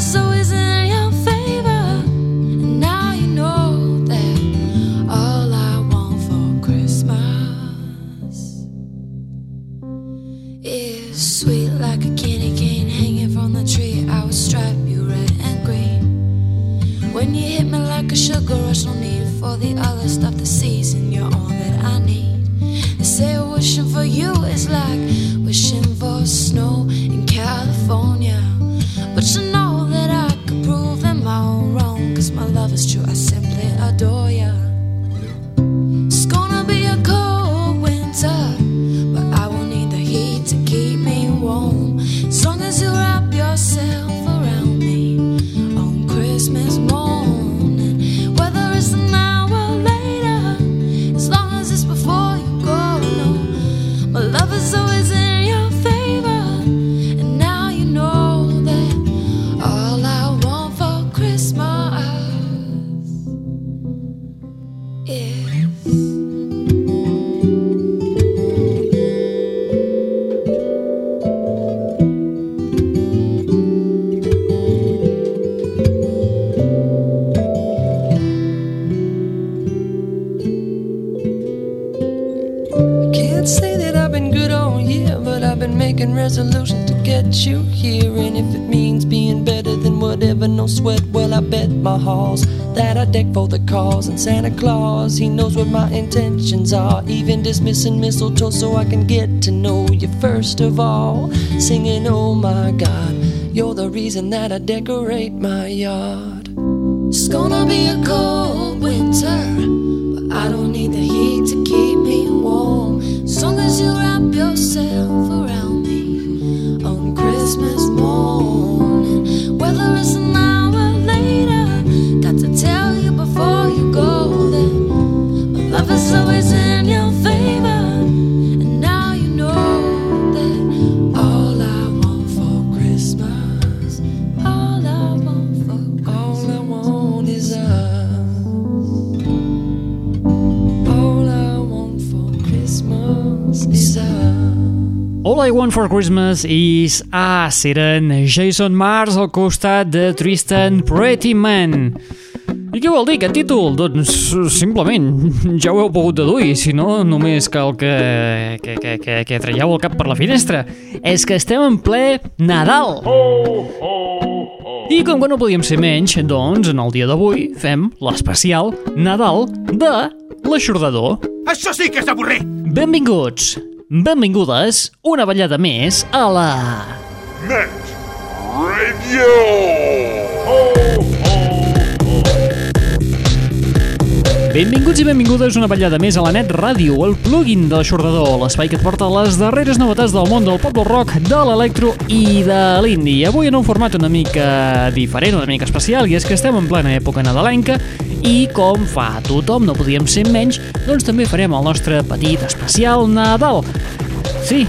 so isn't for the cause. And Santa Claus, he knows what my intentions are. Even dismissing mistletoe so I can get to know you first of all. Singing, oh my God, you're the reason that I decorate my yard. It's gonna be a cold winter, for Christmas is Us. Eren Jason Mars al costat de Tristan Prettyman. I què vol dir aquest títol? Doncs simplement, ja ho heu pogut deduir, si no només cal que, que, que, que, que traieu el cap per la finestra. És que estem en ple Nadal! I com que no podíem ser menys, doncs en el dia d'avui fem l'especial Nadal de l'Aixordador. Això sí que és avorrit! Benvinguts, benvingudes, una ballada més a la... Net Radio! Benvinguts i benvingudes una ballada més a la Net Ràdio, el plugin de l'aixordador, l'espai que et porta les darreres novetats del món del pop rock, de l'electro i de l'indie. Avui en un format una mica diferent, una mica especial, i és que estem en plena època nadalenca i com fa tothom, no podíem ser menys, doncs també farem el nostre petit especial Nadal. Sí,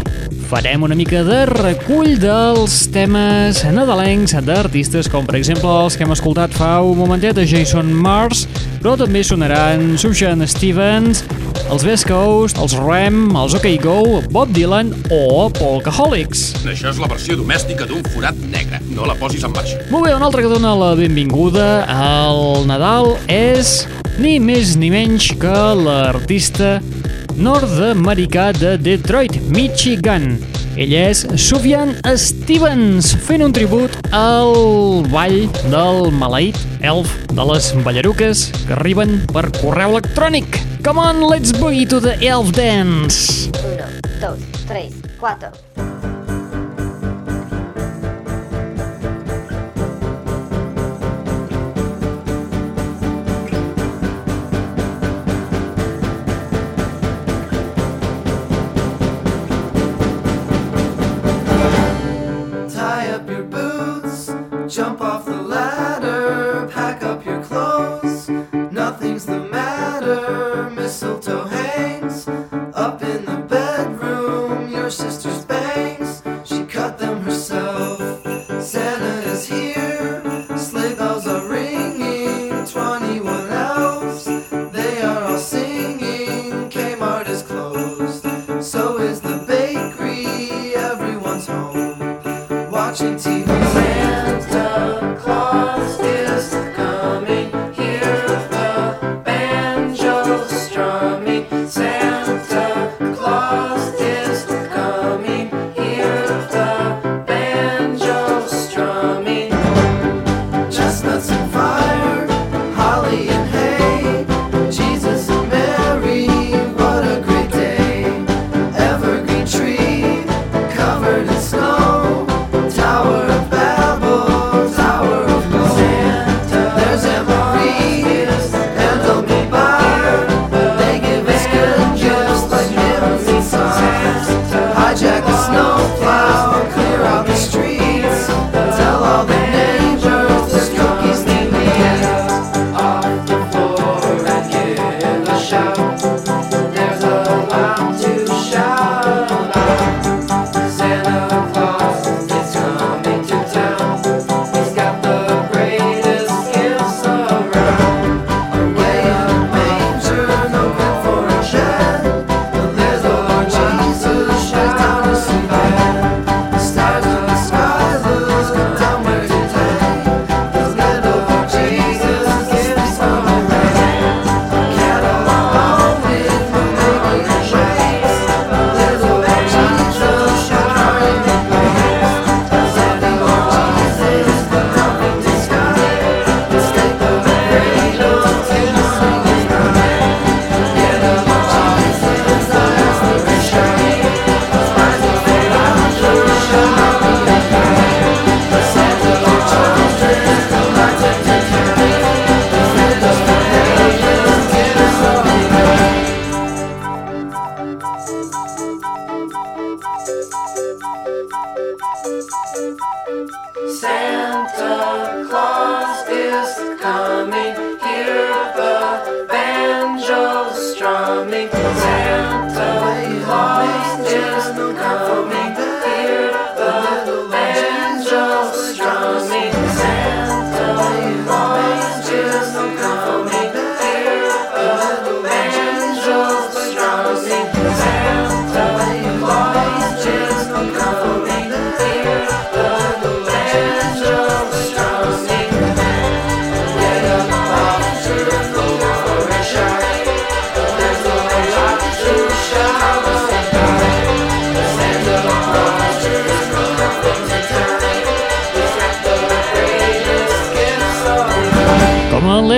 farem una mica de recull dels temes nadalencs d'artistes com per exemple els que hem escoltat fa un momentet de Jason Mars, però també sonaran Sufjan Stevens, els West Coast, els Ram, els OK Go, Bob Dylan o Polkaholics. Això és la versió domèstica d'un forat negre. No la posis en marxa. Molt bé, un altre que dona la benvinguda al Nadal és ni més ni menys que l'artista nord-americà de Detroit, Michigan. Ell és Sufjan Stevens, fent un tribut al ball del maleït elf de les ballaruques que arriben per correu electrònic. Come on, let's boogie to the elf dance. 1, 2, 3, 4...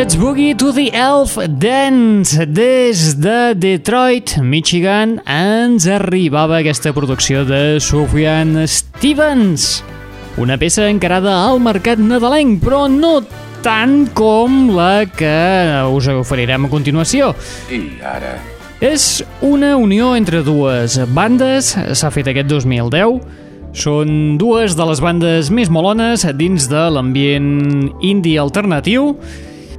Let's Boogie to the Elf Dance des de Detroit, Michigan ens arribava aquesta producció de Sufjan Stevens. Una peça encarada al mercat nadalenc però no tant com la que us oferirem a continuació. I ara... és una unió entre dues bandes, s'ha fet aquest 2010. Són dues de les bandes més molones dins de l'ambient indie alternatiu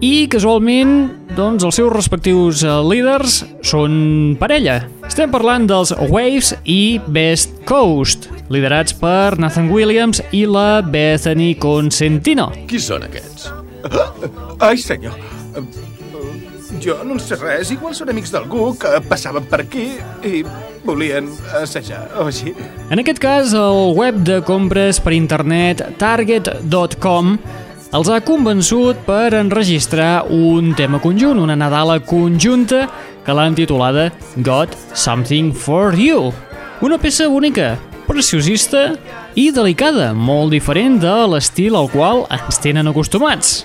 i casualment doncs, els seus respectius eh, líders són parella. Estem parlant dels Waves i Best Coast, liderats per Nathan Williams i la Bethany Consentino. Qui són aquests? Ai, senyor. Eh, Jo no en sé res. Igual són amics d'algú que passaven per aquí i volien assajar o així. En aquest cas, el web de compres per internet Target.com els ha convençut per enregistrar un tema conjunt, una Nadala conjunta que l'han titulada Got Something For You. Una peça única, preciosista i delicada, molt diferent de l'estil al qual ens tenen acostumats.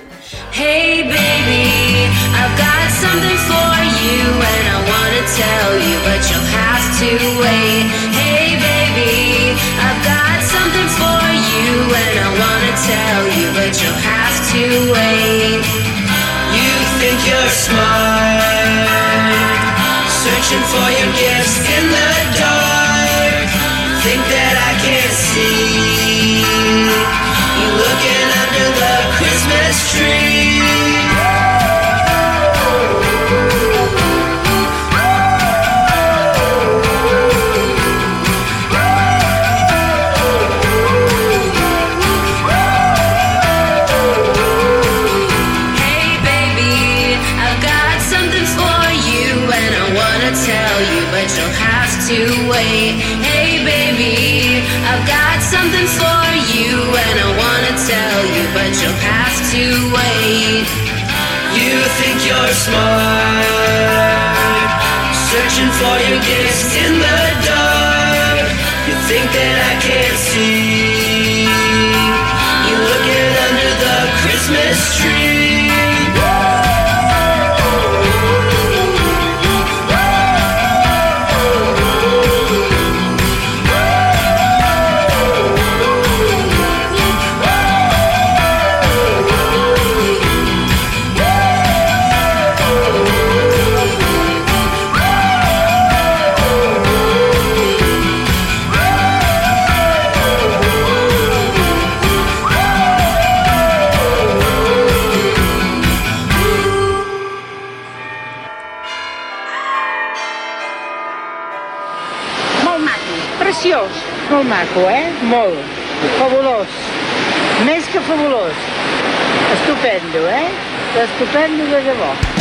Hey baby, I've got something for you and I wanna tell you, but you'll have to wait. Hey baby, I've got something for you and I wanna tell you, but you'll have to wait. You think you're smart, searching for your gifts in the dark. Think that I can't see Molt. Fabulós. Més que fabulós. Estupendo, eh? Estupendo de debò.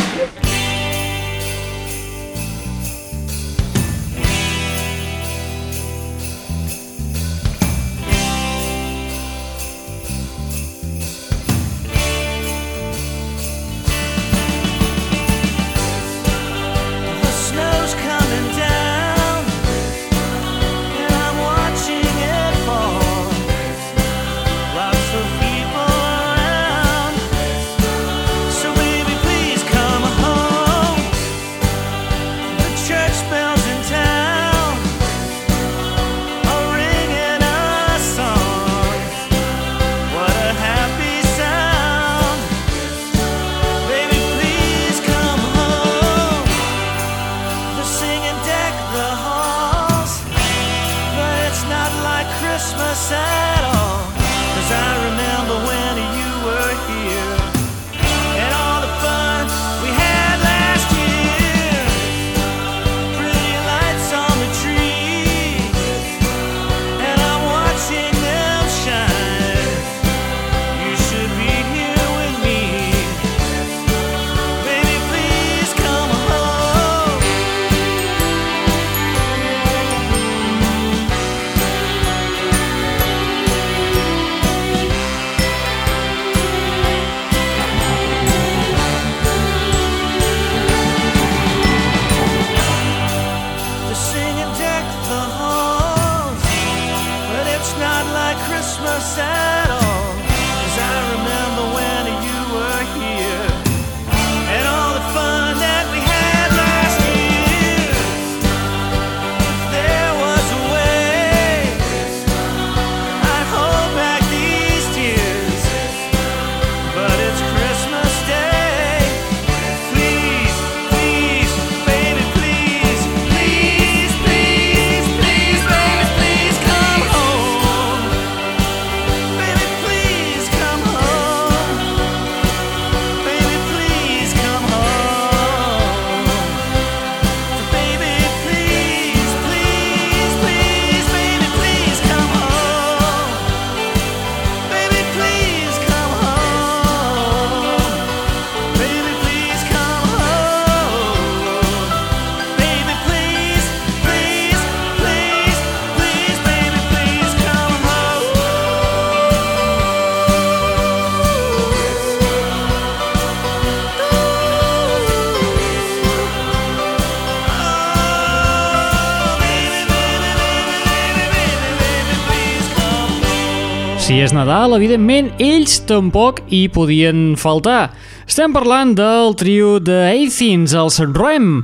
És Nadal, evidentment, ells tampoc hi podien faltar. Estem parlant del trio de Athens, els Rem.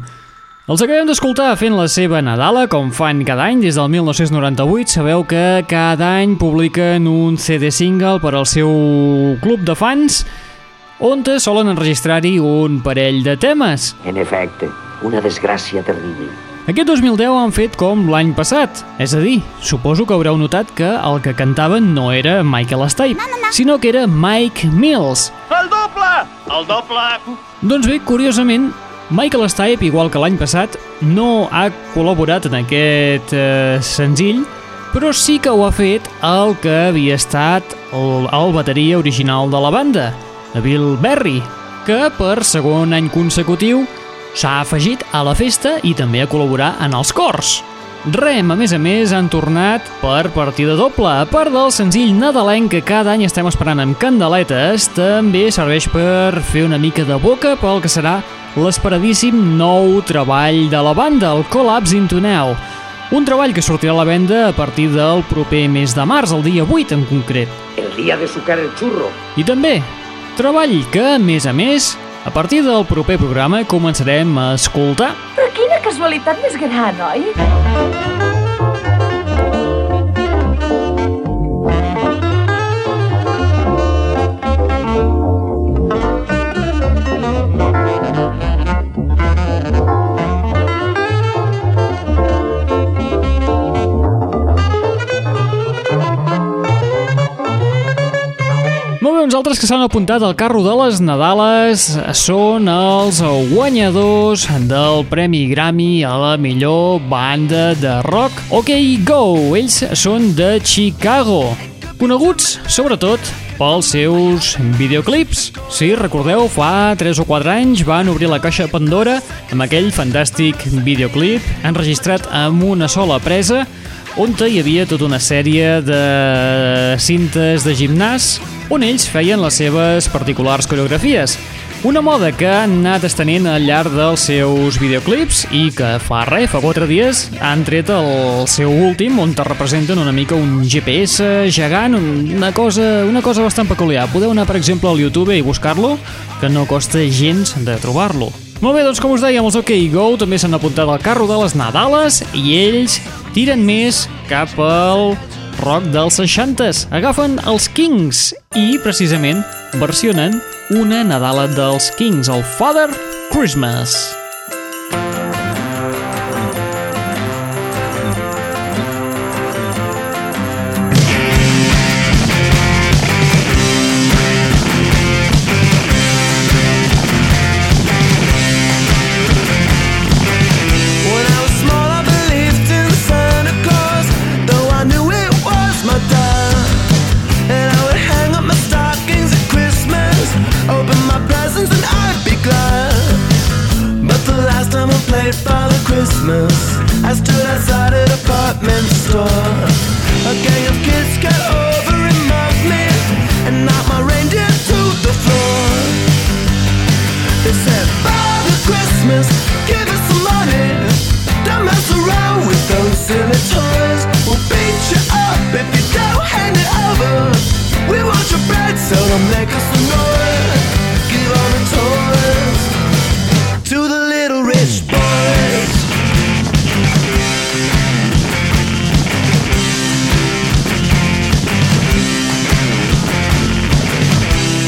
Els acabem d'escoltar fent la seva Nadala, com fan cada any des del 1998. Sabeu que cada any publiquen un CD single per al seu club de fans, on solen enregistrar-hi un parell de temes. En efecte, una desgràcia terrible. Aquest 2010 han fet com l'any passat, és a dir, suposo que haureu notat que el que cantaven no era Michael Stipe, sinó que era Mike Mills. El doble! El doble! Doncs bé, curiosament, Michael Stipe, igual que l'any passat, no ha col·laborat en aquest eh, senzill, però sí que ho ha fet el que havia estat el, el bateria original de la banda, Bill Berry, que per segon any consecutiu s'ha afegit a la festa i també a col·laborar en els cors. Rem, a més a més, han tornat per partida doble. A part del senzill nadalenc que cada any estem esperant amb candeletes, també serveix per fer una mica de boca pel que serà l'esperadíssim nou treball de la banda, el Collapse Into Now. Un treball que sortirà a la venda a partir del proper mes de març, el dia 8 en concret. El dia de sucar el xurro. I també, treball que, a més a més, a partir del proper programa començarem a escoltar Però quina casualitat més gran, oi? Uns altres que s'han apuntat al carro de les Nadales són els guanyadors del Premi Grammy a la millor banda de rock. OK Go, ells són de Chicago, coneguts sobretot pels seus videoclips. Si recordeu, fa 3 o 4 anys van obrir la caixa Pandora amb aquell fantàstic videoclip enregistrat amb una sola presa on hi havia tota una sèrie de cintes de gimnàs on ells feien les seves particulars coreografies. Una moda que han anat estenent al llarg dels seus videoclips i que fa res, fa 4 dies, han tret el seu últim on te representen una mica un GPS gegant, una cosa, una cosa bastant peculiar. Podeu anar, per exemple, al YouTube i buscar-lo, que no costa gens de trobar-lo. Molt bé, doncs com us dèiem, els OK Go també s'han apuntat al carro de les Nadales i ells tiren més cap al rock dels 60s. Agafen els Kings i, precisament, versionen una Nadala dels Kings, el Father Christmas.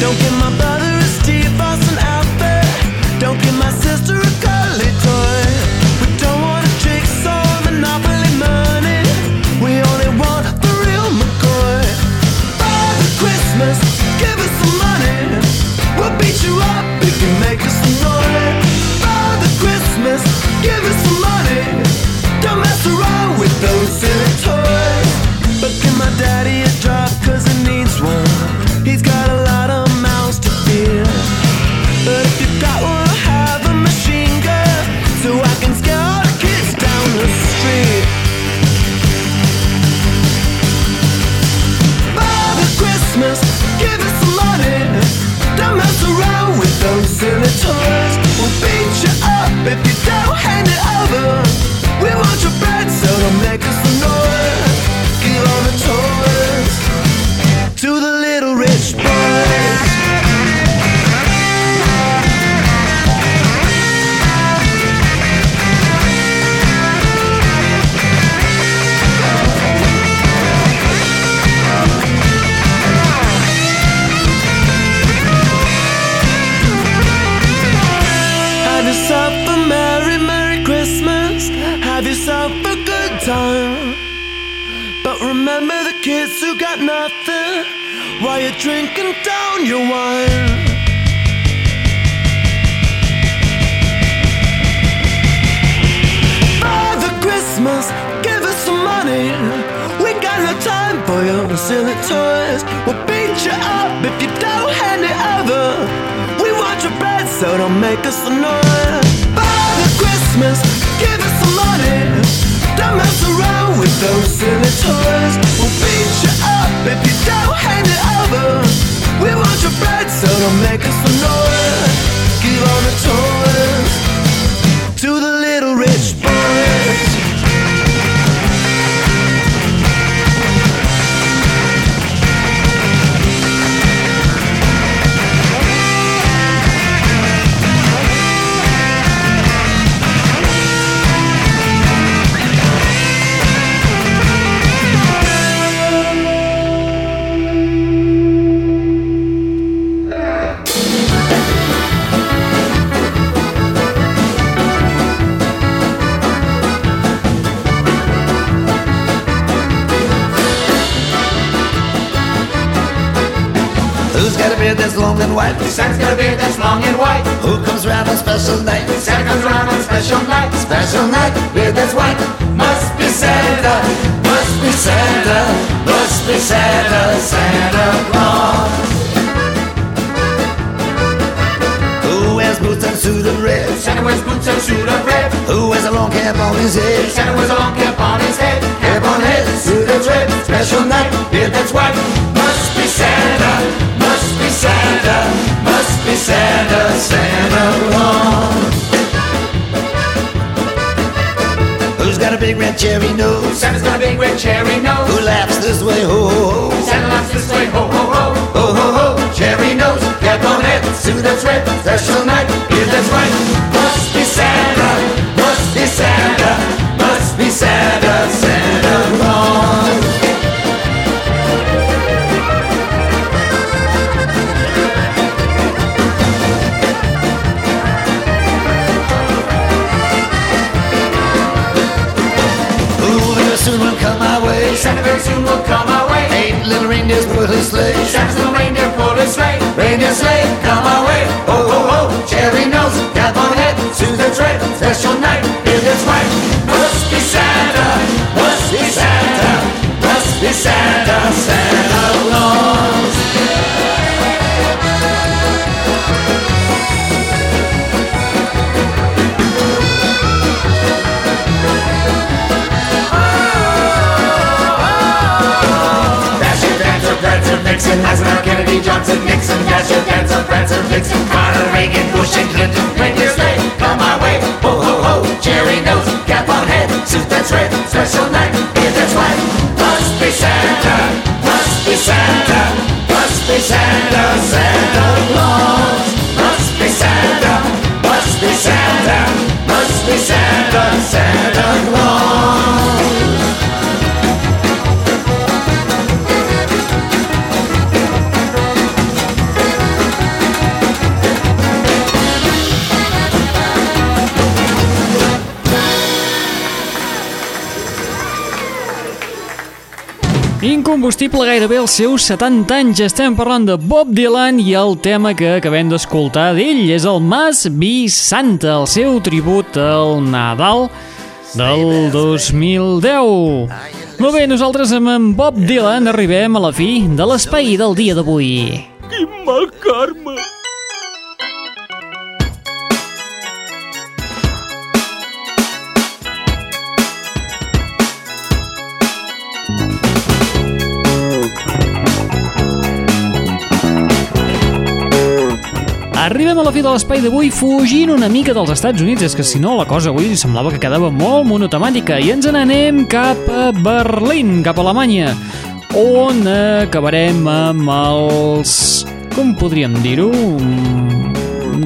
don't get my back. Santa's got a beard that's long and white. Who comes around on special night? Santa comes around on special night. Special night, beard that's white. Must be Santa, Must be Santa, must be Santa, Santa Claus. Who wears boots and suit of red? Santa wears boots and suit of red. Who wears a long cap on his head? Santa wears a long cap on his head. Cap on head, suit that's red. Special night, beard that's white. Must be Santa, Santa, must be Santa, Santa Claus. Who's got a big red cherry nose? Santa's got a big red cherry nose. Who laughs this way, ho ho ho? Santa laughs this way, ho ho ho. Ho ho ho, cherry nose, cap on head, suit that's red, special night, beard that's white. Must be Santa, must be Santa, sleigh. Santa's little reindeer pulled his sleigh. Reindeer Vixen, Eisenhower, Kennedy, Johnson, Nixon, Dasher, Dancer, Prancer, Vixen, Connor, Reagan, Bush, and Clinton. Reindeer sleigh, come our way. Ho, ho, ho, cherry nose, cap on head, suit that's red, special night, beard that's white. Incombustible gairebé els seus 70 anys. Estem parlant de Bob Dylan i el tema que acabem d'escoltar d'ell és el Mas Santa, el seu tribut al Nadal del 2010. Molt bé, nosaltres amb en Bob Dylan arribem a la fi de l'espai del dia d'avui. Quin mal karma! Arribem a la fi de l'espai d'avui fugint una mica dels Estats Units. És que si no, la cosa avui semblava que quedava molt monotemàtica. I ens n'anem cap a Berlín, cap a Alemanya, on acabarem amb els... com podríem dir-ho?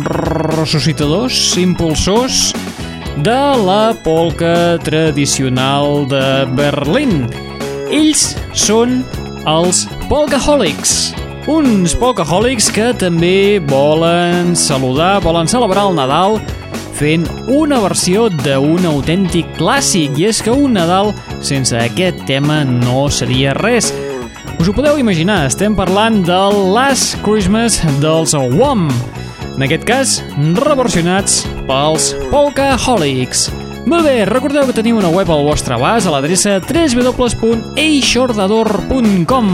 Ressuscitadors, impulsors de la polca tradicional de Berlín. Ells són els Polkaholics, uns Polkaholics que també volen saludar, volen celebrar el Nadal fent una versió d'un autèntic clàssic, i és que un Nadal sense aquest tema no seria res. Us ho podeu imaginar, estem parlant del Last Christmas dels Wham! En aquest cas, reversionats pels Polkaholics. Molt bé, recordeu que teniu una web al vostre abast a l'adreça www.eixordador.com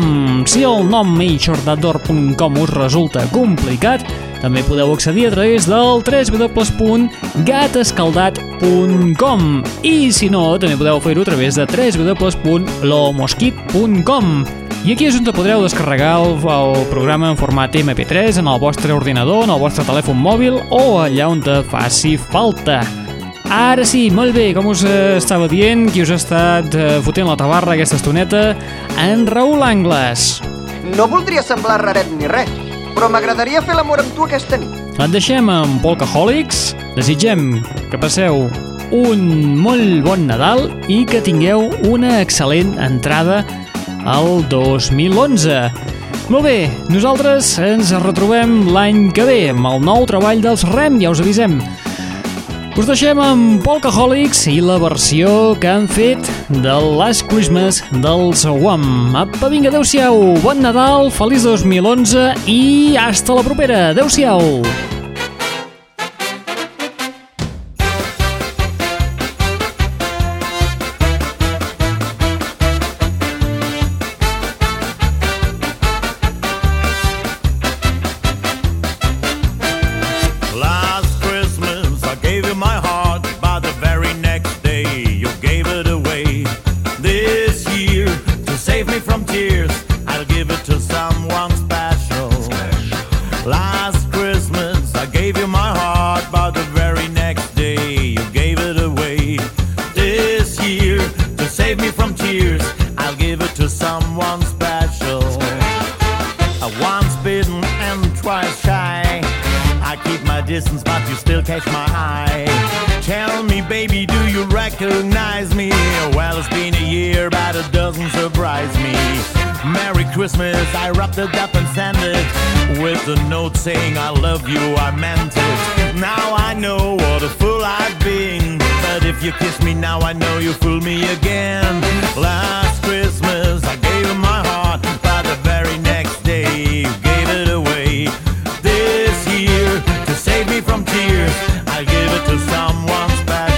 Si el nom eixordador.com us resulta complicat, també podeu accedir a través del www.gatescaldat.com i si no, també podeu fer-ho a través de www.lomosquit.com i aquí és on podreu descarregar el, el programa en format MP3 en el vostre ordinador, en el vostre telèfon mòbil o allà on te faci falta. Ara sí, molt bé, com us eh, estava dient, qui us ha estat eh, fotent la tabarra aquesta estoneta? En Raül Angles. No voldria semblar raret ni res, però m'agradaria fer l'amor amb tu aquesta nit. Et deixem amb Polkaholics, desitgem que passeu un molt bon Nadal i que tingueu una excel·lent entrada al 2011. Molt bé, nosaltres ens retrobem l'any que ve amb el nou treball dels REM, ja us avisem. Us deixem amb Polkaholics i la versió que han fet del Last Christmas dels Wham. Apa, vinga, adeu-siau, bon Nadal, feliç 2011 i hasta la propera, adeu-siau. Last twice shy. I keep my distance, but you still catch my eye. Tell me, baby, do you recognize me? Well, it's been a year, but it doesn't surprise me. Merry Christmas, I wrapped it up and sent it with a note saying I love you, I meant it. Now I know what a fool I've been. But if you kiss me now, I know you fool me again. Last Christmas, I gave you my heart, but the very next you gave it away. This year, to save me from tears, I give it to someone special.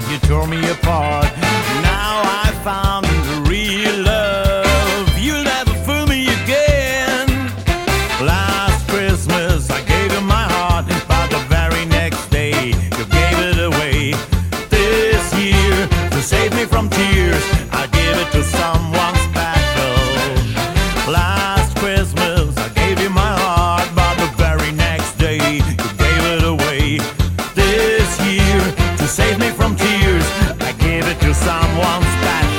But you tore me apart. someone's back.